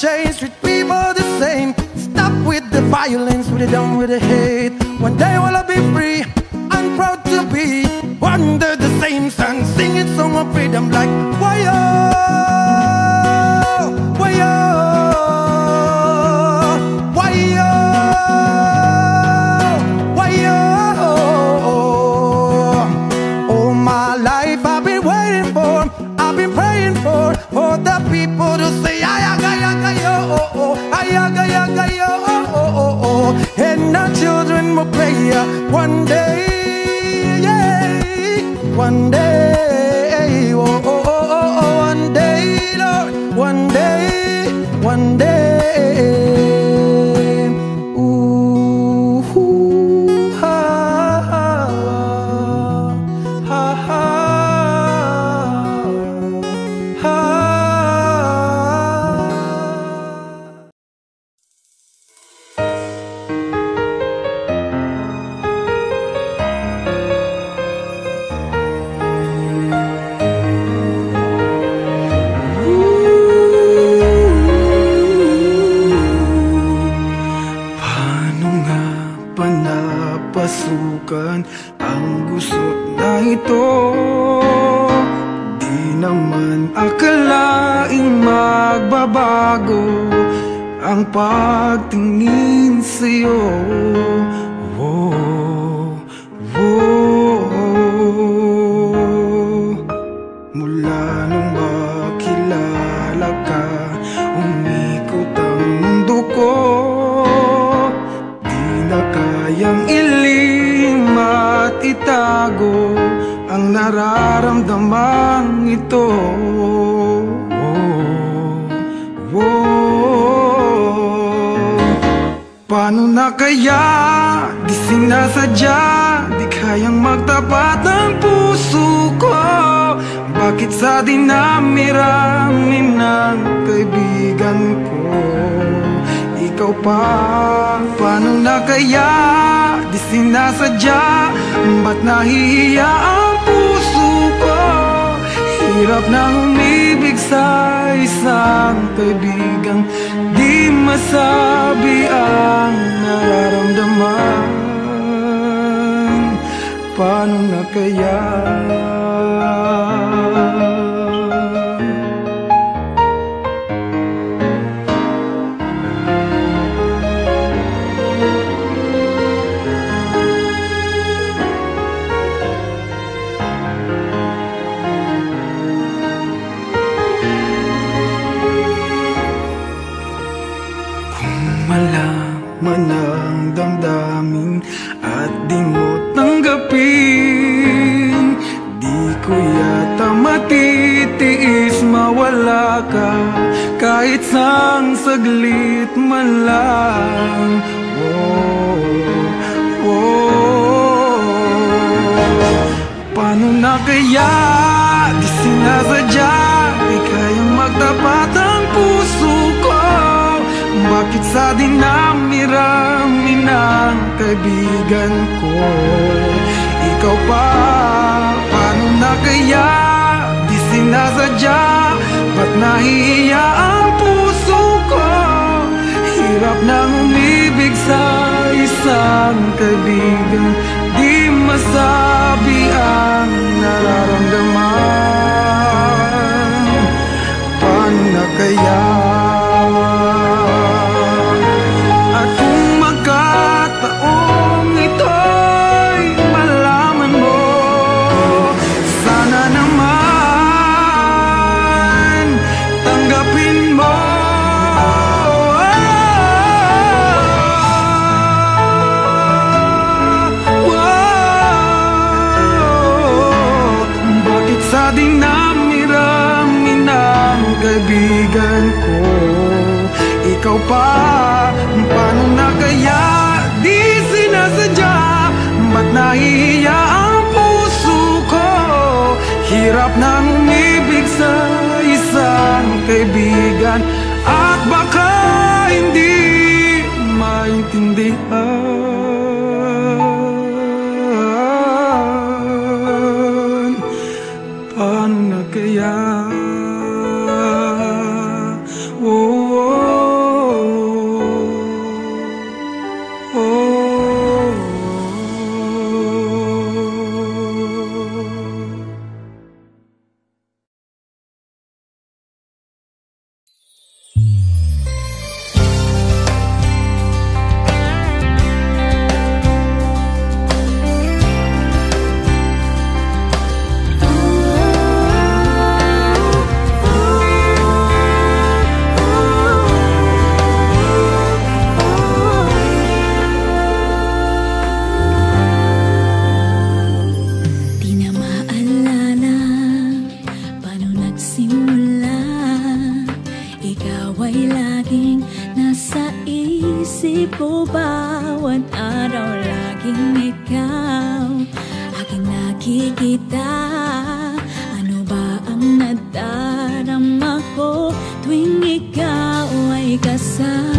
change, treat people the same. Stop with the violence, put it down with the hate. One day we'll all be free and proud to be under the same sun, singing song of freedom like fire. ko. Di na kayang ilim at itago Ang nararamdaman ito. Oh, oh. Paano na kaya? Di sinasadya Di kayang magtapat ng puso ko. Bakit sa dinami-rami ng kaibigan ko? ikaw pa Paano na kaya? Di sinasadya Ba't nahihiya ang puso ko? Hirap na umibig sa isang kaibigang Di masabi ang nararamdaman. Paano na kaya? Mawala ka. Kahit sang saglit man lang. Oh, oh. Paano na kaya di sinasadya? Di kayang magtapat ang puso ko. Bakit sa dinami-rami ng kaibigan ko? Ikaw pa, paano na kaya Di sinasadya, nahihiya ang puso ko Hirap nang umibig sa isang kaibigan. Di masabi ang nararamdaman. Paano kaya pa, paano na kaya di sinasadya? Ba't nahihiya ang puso ko? Hirap nang umibig sa isang kaibigan. At baka hindi maintindihan nagsimula. Ikaw ay laging nasa isip ko. Bawat araw laging ikaw Aking nakikita. Ano ba ang nadarama ko Tuwing ikaw ay kasama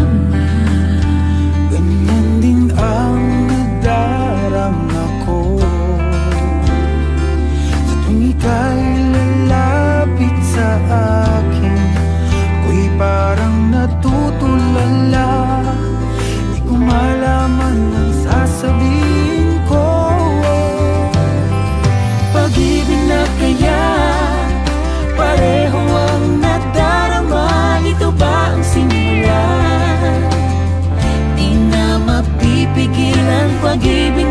Pag-ibig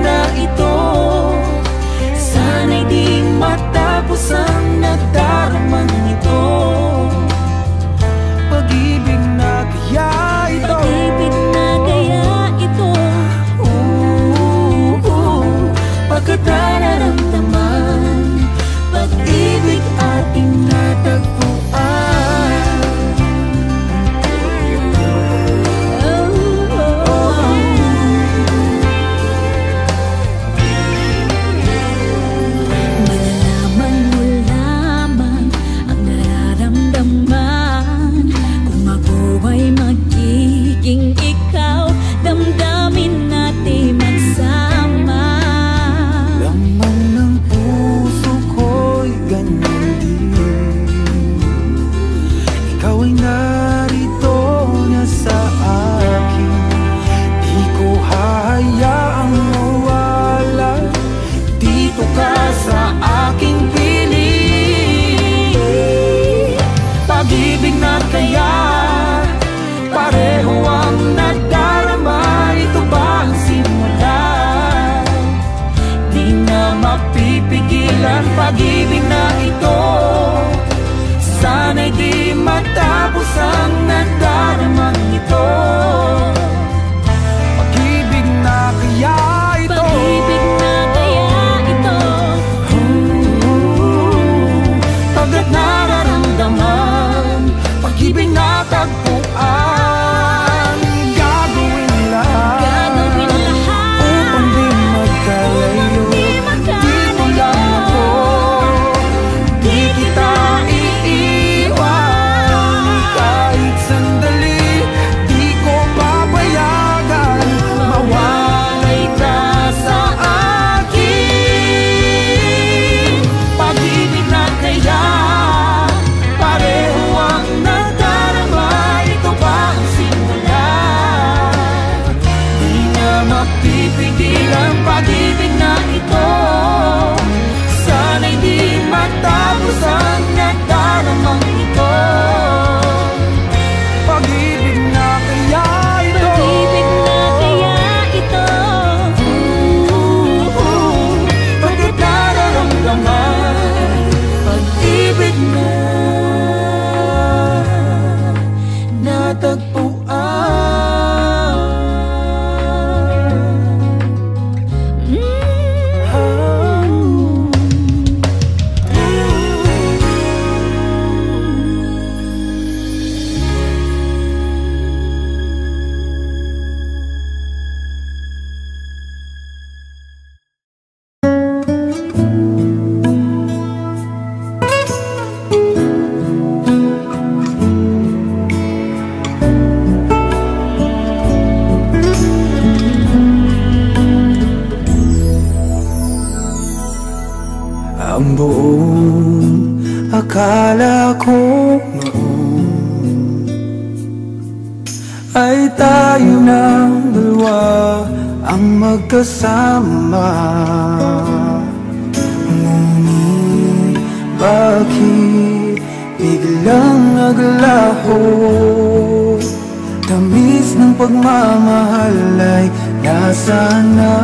kasama. Ngunit bakit biglang naglaho? Tamis ng pagmamahal ay nasaan na?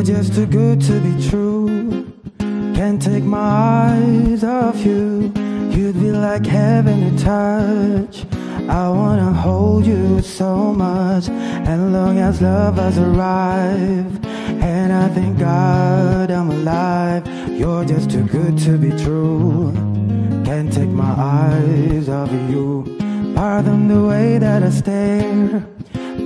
You're just too good to be true. Can't take my eyes off you. You'd be like heaven to touch. I wanna hold you so much. And long as love has arrived. And I thank God I'm alive. You're just too good to be true. Can't take my eyes off of you. Pardon the way that I stare.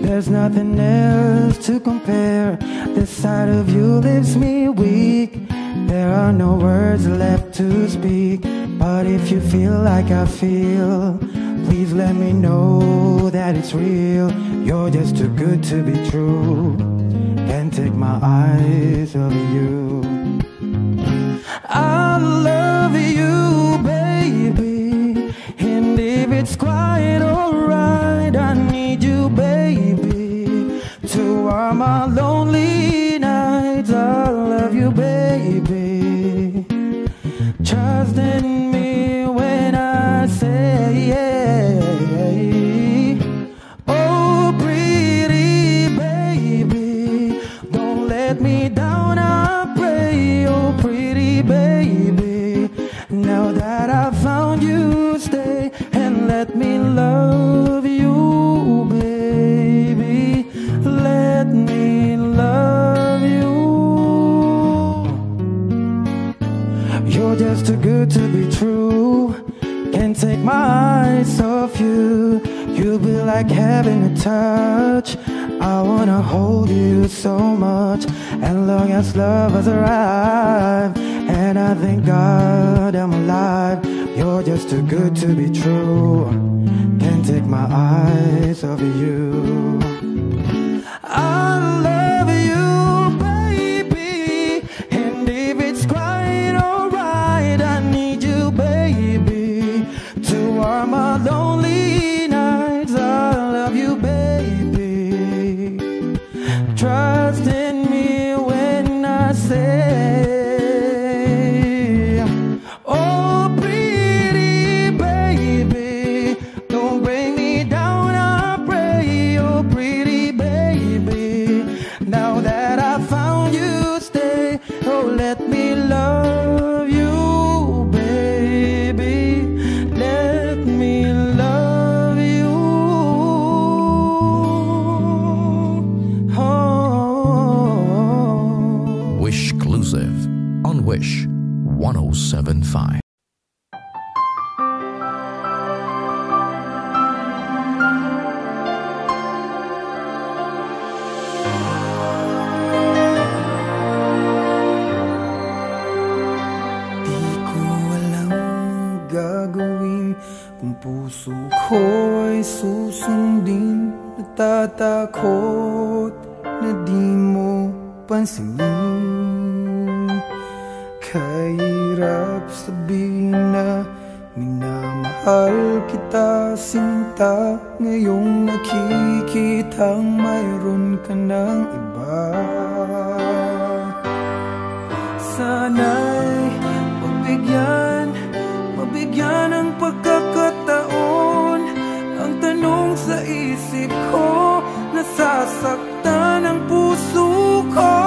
There's nothing else to compare. This side of you leaves me weak. There are no words left to speak. But if you feel like I feel, please let me know that it's real. You're just too good to be true. Can't take my eyes off of you. I love you, you are my lonely You'll be like having a touch. I wanna hold you so much. And long as love has arrived And I thank God I'm alive You're just too good to be true. Can't take my eyes off you. I pagkakataon. Ang tanong sa isip ko Nasasaktan ang puso ko.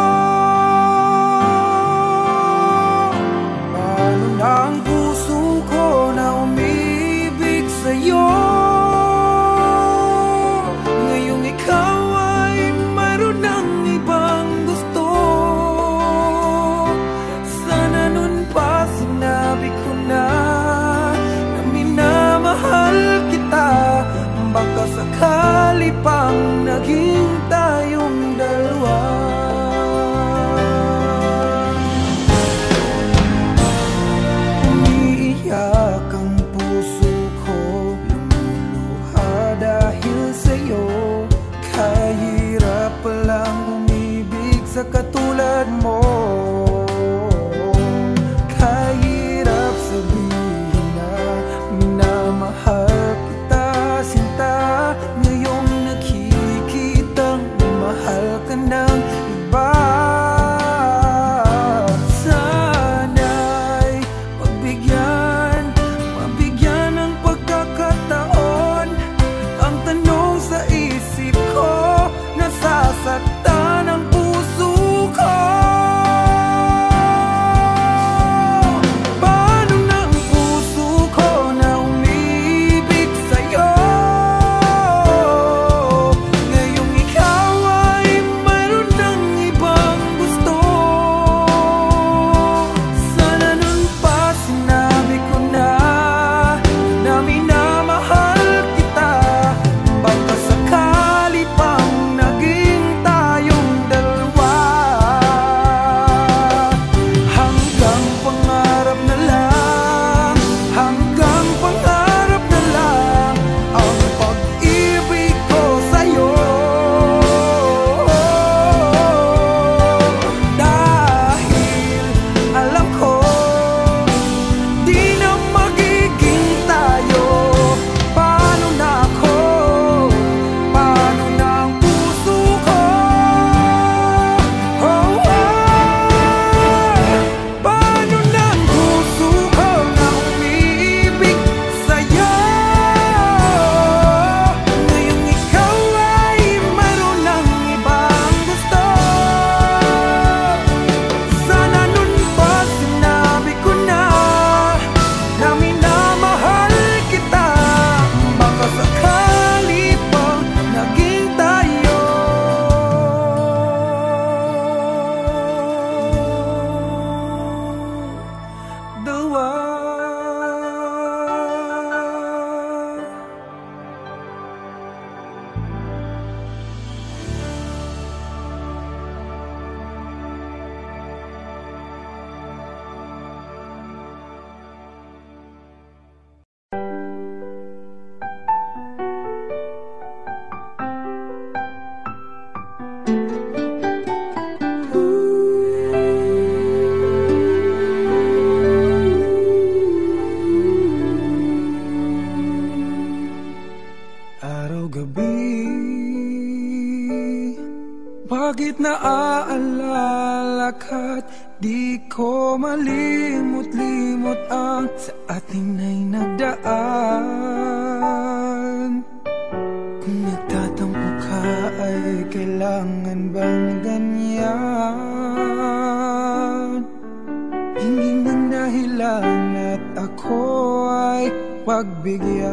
Dahilan at ako ay pagbigyan.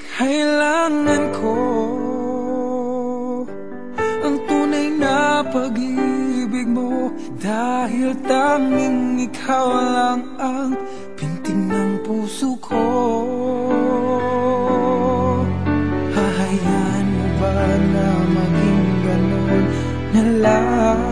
Kailangan ko ang tunay na pag-ibig mo. Dahil tanging ikaw lang ang pintig ng puso ko. Hahayaan mo ba na maging ganun na lang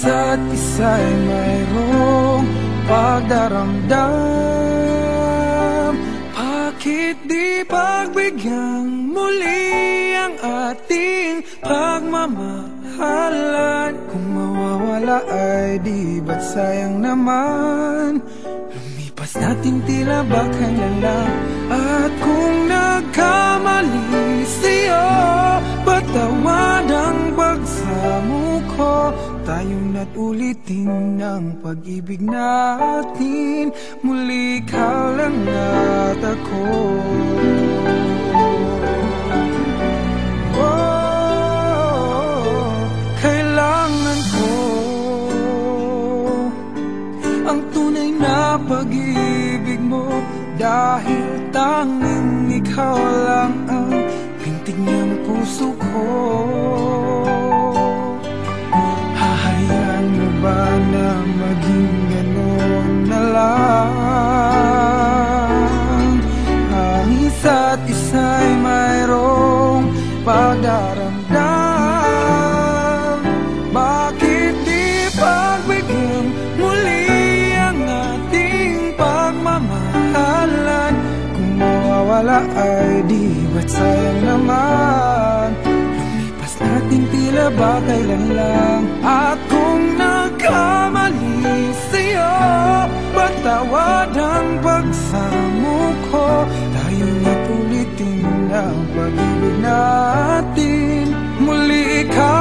isa't isa'y mayroong pagdaramdam. Bakit di pagbigyan muli ang ating pagmamahalan? Kung mawawala ay di ba't sayang naman? Lumipas natin tila ba kailan? Lang At kung nagkamali sa'yo Patawad ang pagsamo ko Tayong na't ulitin ang pag-ibig natin. Muli ka lang at ako. Oh, kailangan ko ang tunay na pag-ibig mo. Dahil tanging ikaw lang ang pintig ng puso ko ba na maging gano'n na lang? Ang isa't isa'y mayroong pagdaramdam Bakit di pagbigyan muli ang ating pagmamahalan? Kung mawawala ay di ba't sayang naman? Lumipas natin tila ba kailan lang At nagkamali sa'yo Patawad ang pagsamo ko Tayo na't ulitin ang pag-ibig natin Muli ikaw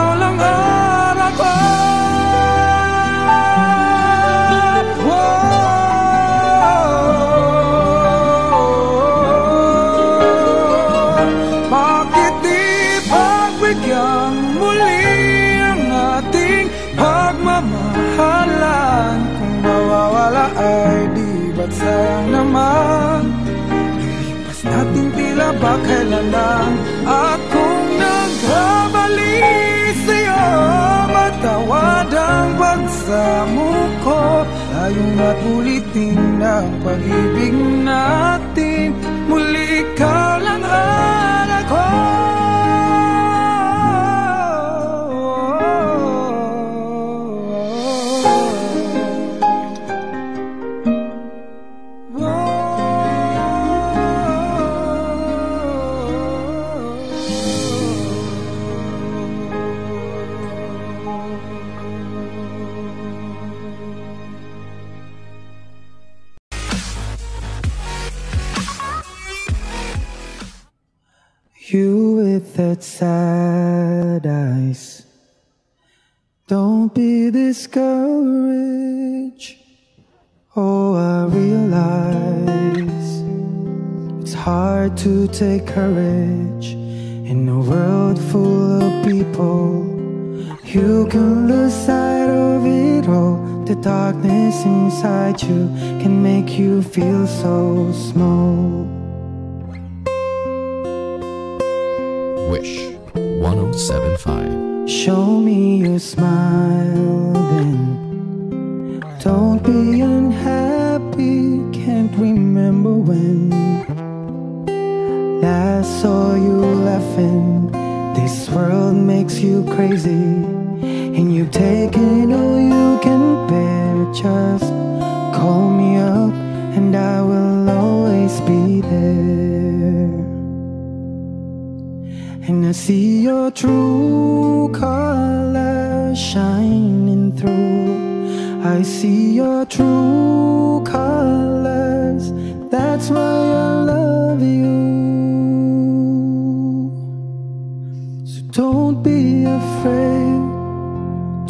lang At kung nagkabali sa'yo. Matawad ang pagsamo ko Tayong na't ulitin ang pag-ibig natin. Muli ikaw lang ang sad eyes. Don't be discouraged. Oh, I realize it's hard to take courage in a world full of people. You can lose sight of it all. The darkness inside you can make you feel so small. Wish 1075. Show me your smile then. Don't be unhappy, can't remember when. Last saw you laughing. This world makes you crazy. And you've taken all you can bear. Just call me up, and I will always be there. And I see your true colors shining through. I see your true colors. That's why I love you. So don't be afraid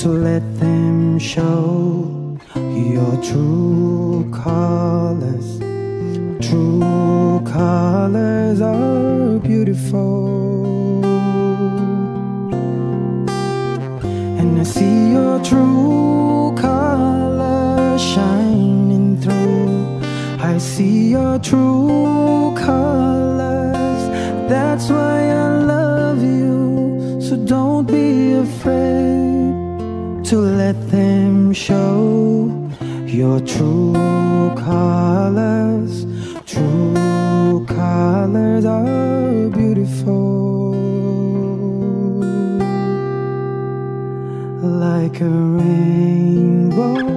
to let them show your true colors. True colors are beautiful. see your true color shining through. I see your true colors. That's why I love you. So don't be afraid to let them show your true colors. True colors are. like a rainbow.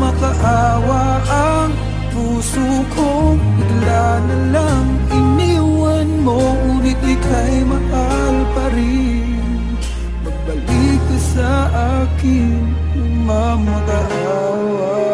makaawa ang puso ko. Bigla na lang iniwan mo Ngunit ika'y mahal pa rin. Magbalik ka sa akin Mamag-aawa.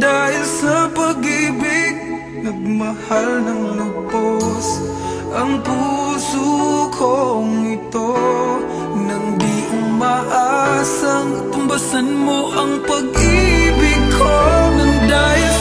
Dahil sa pag-ibig Nagmahal ng lubos. Ang puso kong ito Nang di umaasang Tumbasan mo ang pag-ibig ko. Nang dahil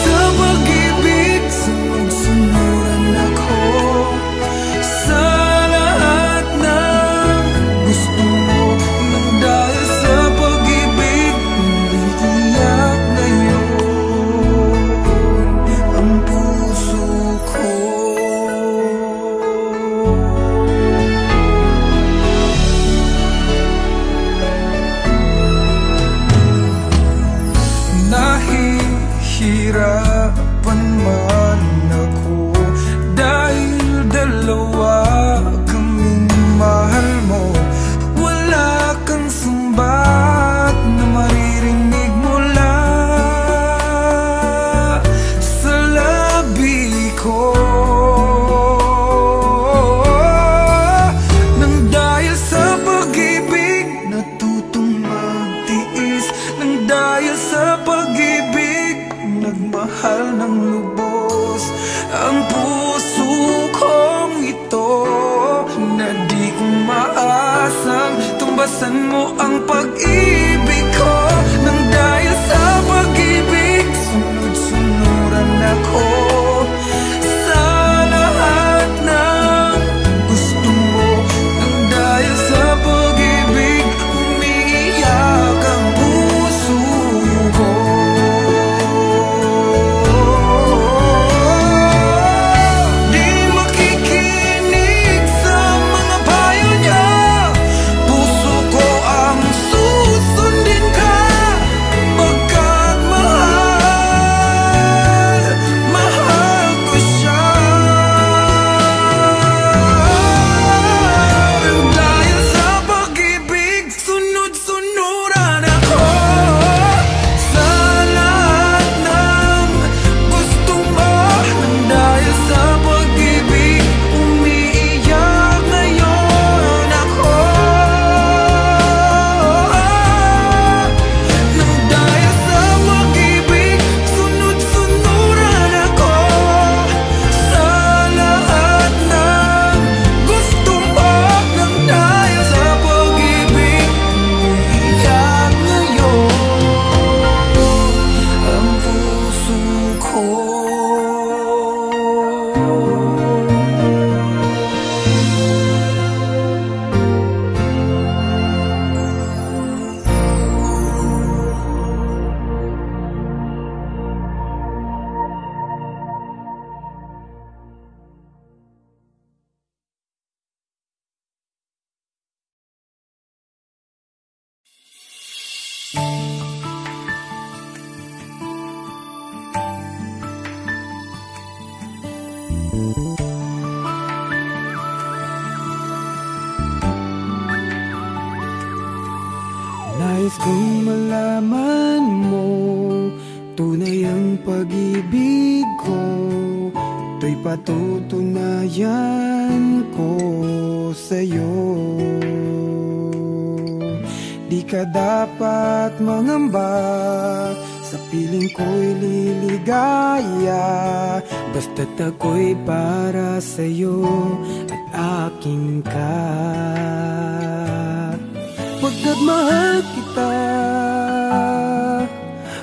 Pagkat mahal kita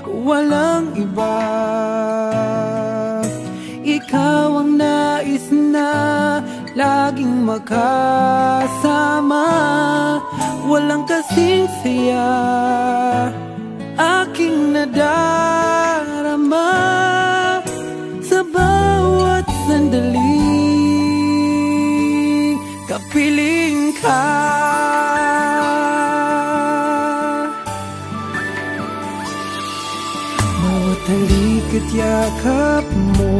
Walang iba. Ikaw ang nais na Laging makasama. Walang kasing saya Aking nadarama. Sa bawat sandali Kapiling ka. higit yakap mo?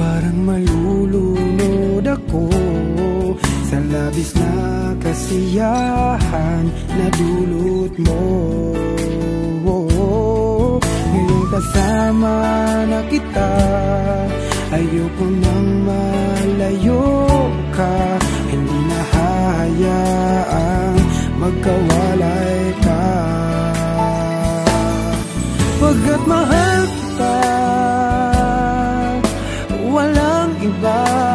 Parang malulunod ako. Sa labis na kasiyahan na dulot mo. Ngayong kasama na kita Ayoko nang malayo ka. Hindi na hahayaang magkawalay ka. Pagkat mahal love.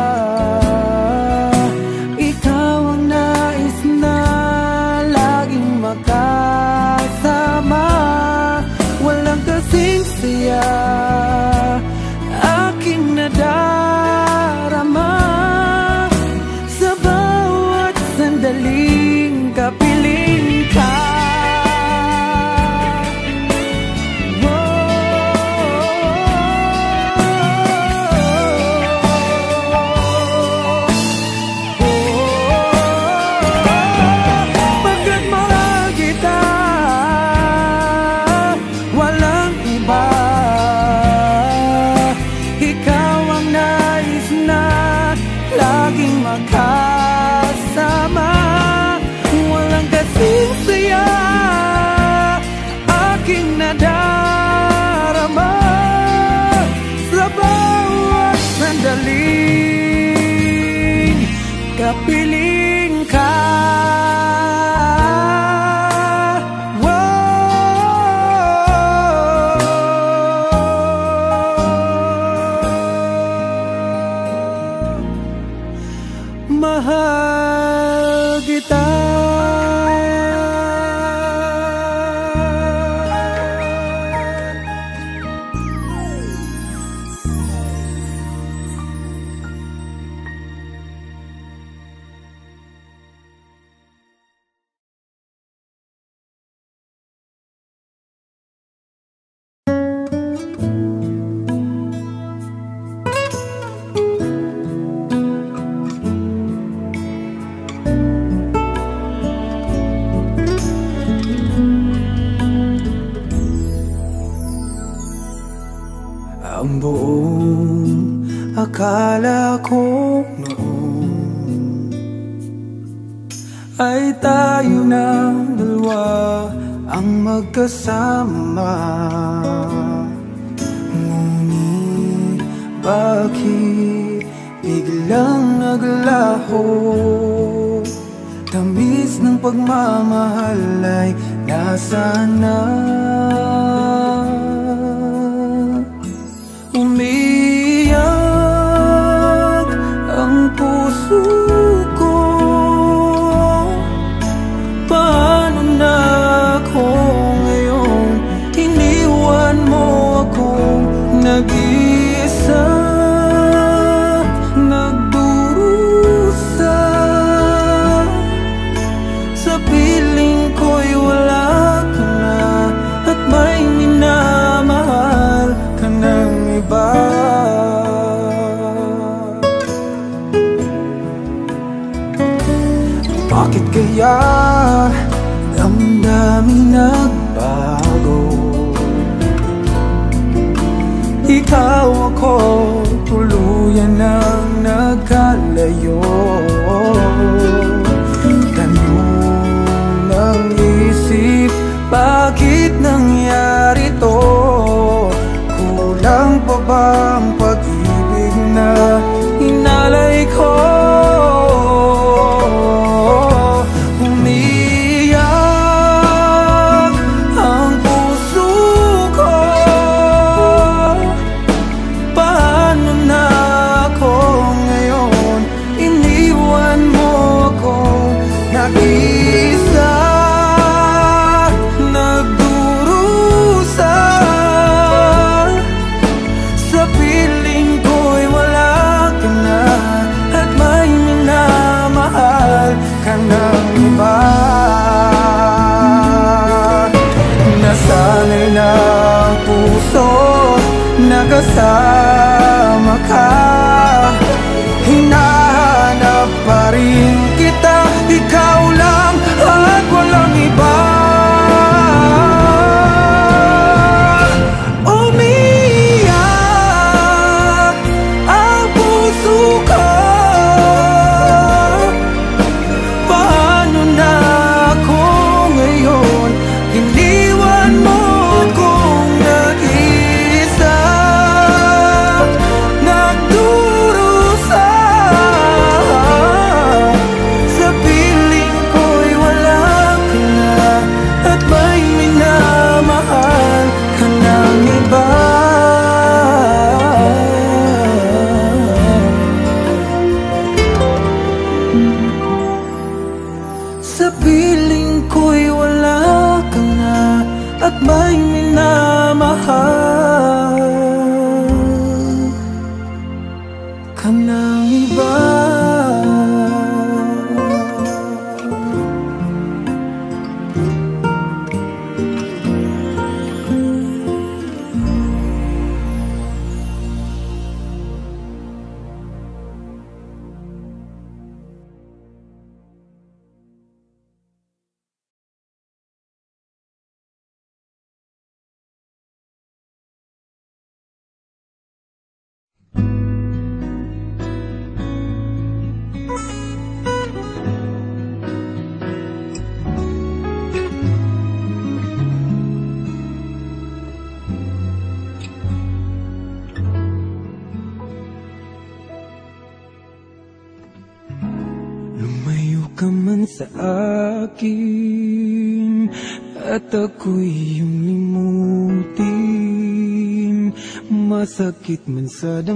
de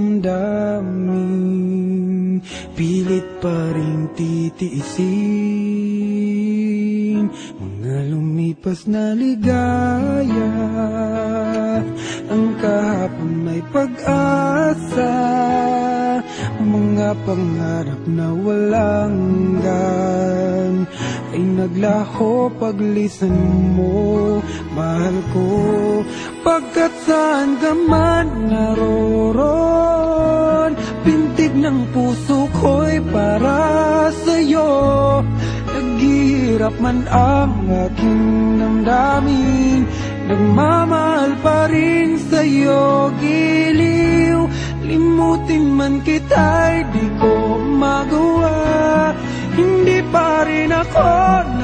ng puso ko'y para sa'yo. Naghihirap man ang aking damdamin Nagmamahal pa rin sa'yo giliw. Limutin man kita'y di ko magawa Hindi pa rin ako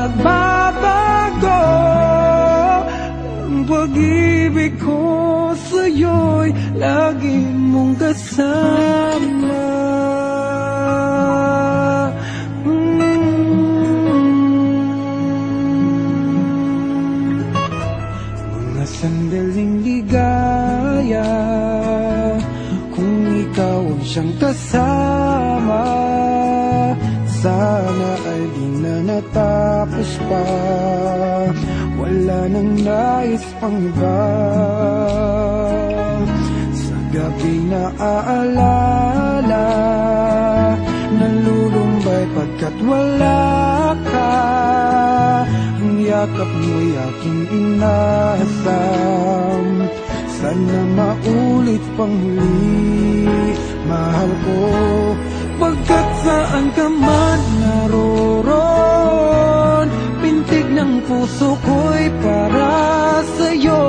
nagbabago pag-ibig ko sa'yo'y lagi mong kasama Mm. Mga sandaling ligaya Kung ikaw ang siyang kasama Sana ay di na natapos pa Wala nang nais pang iba. Sa gabi na aalala Nalulumbay pagkat wala ka. Ang yakap mo'y aking inasam Sana maulit pang huli Mahal ko. Pagkat saan ka man naroon puso ko'y para sa'yo.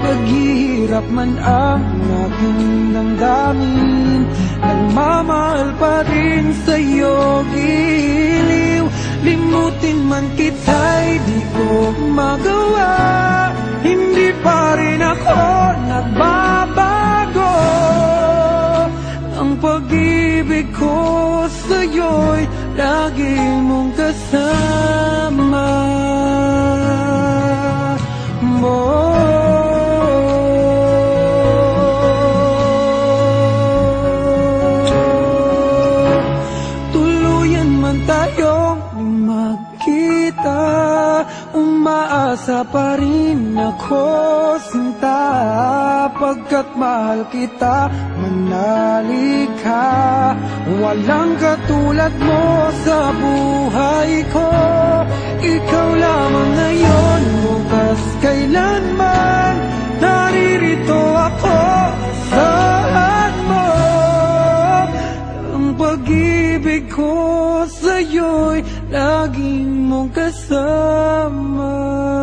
Naghihirap man ang aking damdamin Nagmamahal pa rin sa'yo. Giliw Limutin man kita'y di ko magawa. Hindi pa rin ako nagbabago. Ang pag-ibig ko sa'yo'y lagi mong kasama. Mo Pagkat mahal kita manali ka Walang katulad mo sa buhay ko. Ikaw lamang ngayon, bukas kailanman Naririto ako. Saan mo Ang pag-ibig ko sa'yo'y laging mong kasama